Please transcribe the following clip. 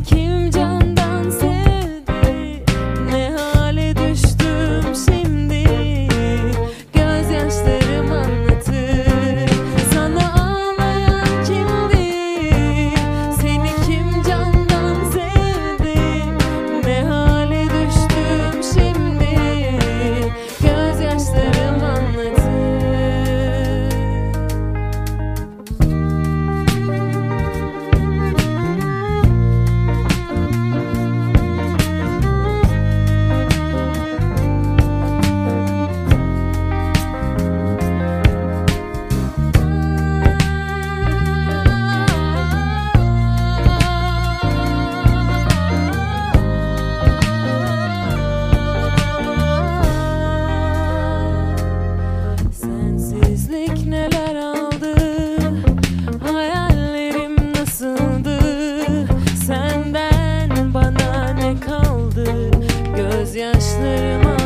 kimdi Gözyaşlarıma